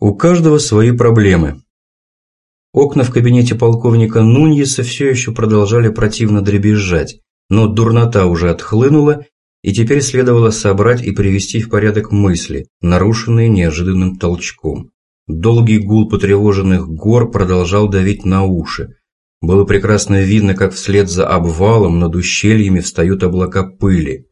У каждого свои проблемы. Окна в кабинете полковника Нуньеса все еще продолжали противно дребезжать, но дурнота уже отхлынула, и теперь следовало собрать и привести в порядок мысли, нарушенные неожиданным толчком. Долгий гул потревоженных гор продолжал давить на уши. Было прекрасно видно, как вслед за обвалом над ущельями встают облака пыли.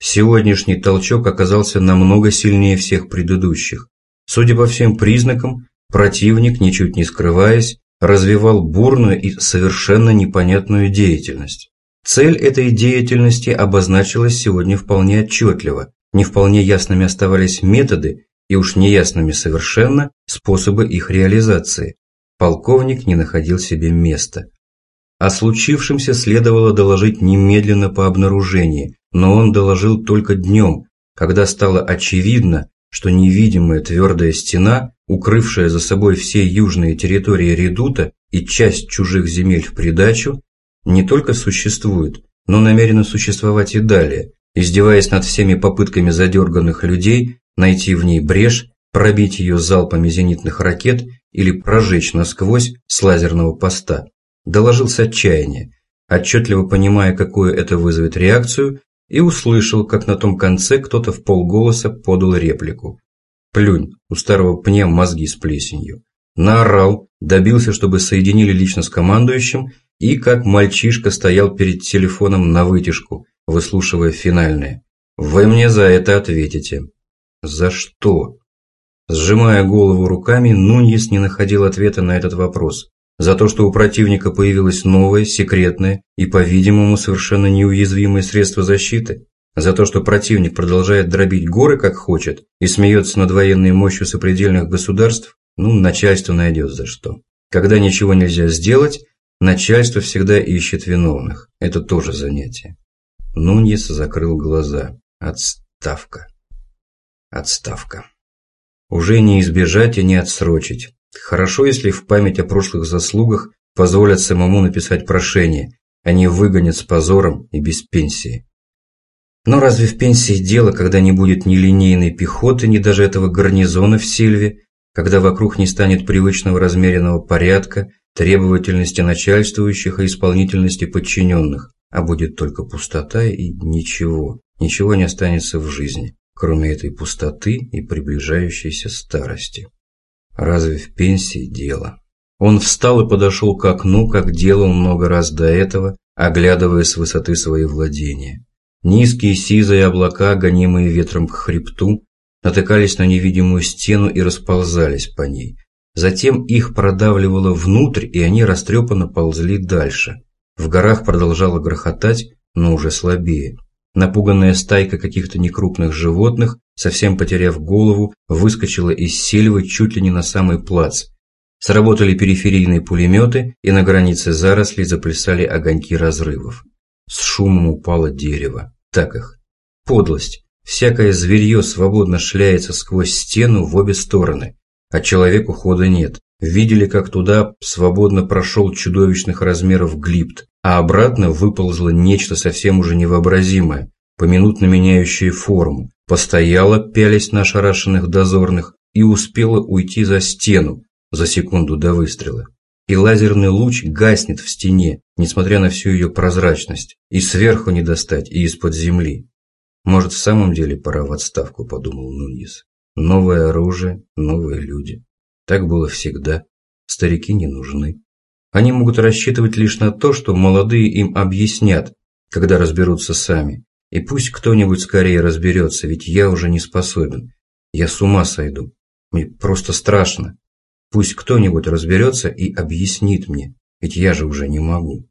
Сегодняшний толчок оказался намного сильнее всех предыдущих. Судя по всем признакам, противник, ничуть не скрываясь, развивал бурную и совершенно непонятную деятельность. Цель этой деятельности обозначилась сегодня вполне отчетливо, не вполне ясными оставались методы и уж неясными совершенно способы их реализации. Полковник не находил себе места. О случившемся следовало доложить немедленно по обнаружении, но он доложил только днем, когда стало очевидно, что невидимая твердая стена, укрывшая за собой все южные территории редута и часть чужих земель в придачу, не только существует, но намерена существовать и далее, издеваясь над всеми попытками задерганных людей найти в ней брешь, пробить ее залпами зенитных ракет или прожечь насквозь с лазерного поста. Доложился отчаяние, отчетливо понимая, какую это вызовет реакцию, и услышал, как на том конце кто-то в полголоса подал реплику. Плюнь, у старого пня мозги с плесенью. Наорал, добился, чтобы соединили лично с командующим, и как мальчишка стоял перед телефоном на вытяжку, выслушивая финальное. «Вы мне за это ответите». «За что?» Сжимая голову руками, Нуньес не находил ответа на этот вопрос. За то, что у противника появилось новое, секретное и, по-видимому, совершенно неуязвимое средство защиты? За то, что противник продолжает дробить горы как хочет и смеется над военной мощью сопредельных государств? Ну, начальство найдет за что. Когда ничего нельзя сделать, начальство всегда ищет виновных. Это тоже занятие. Нуньес закрыл глаза. Отставка. Отставка. Уже не избежать и не отсрочить. Хорошо, если в память о прошлых заслугах позволят самому написать прошение, а не выгонят с позором и без пенсии. Но разве в пенсии дело, когда не будет ни линейной пехоты, ни даже этого гарнизона в Сильве, когда вокруг не станет привычного размеренного порядка, требовательности начальствующих и исполнительности подчиненных, а будет только пустота и ничего, ничего не останется в жизни, кроме этой пустоты и приближающейся старости. Разве в пенсии дело? Он встал и подошел к окну, как делал много раз до этого, оглядывая с высоты свои владения. Низкие сизые облака, гонимые ветром к хребту, натыкались на невидимую стену и расползались по ней. Затем их продавливало внутрь, и они растрепанно ползли дальше. В горах продолжало грохотать, но уже слабее. Напуганная стайка каких-то некрупных животных, совсем потеряв голову, выскочила из сельвы чуть ли не на самый плац. Сработали периферийные пулеметы, и на границе зарослей заплясали огоньки разрывов. С шумом упало дерево. Так их. Подлость. Всякое зверье свободно шляется сквозь стену в обе стороны, а человеку хода нет. Видели, как туда свободно прошел чудовищных размеров глипт, а обратно выползло нечто совсем уже невообразимое, поминутно меняющее форму, постояло, пялись на ошарашенных дозорных, и успела уйти за стену за секунду до выстрела. И лазерный луч гаснет в стене, несмотря на всю ее прозрачность, и сверху не достать, и из-под земли. Может, в самом деле пора в отставку, подумал Нуньес. Новое оружие, новые люди. Так было всегда. Старики не нужны. Они могут рассчитывать лишь на то, что молодые им объяснят, когда разберутся сами. И пусть кто-нибудь скорее разберется, ведь я уже не способен. Я с ума сойду. Мне просто страшно. Пусть кто-нибудь разберется и объяснит мне, ведь я же уже не могу.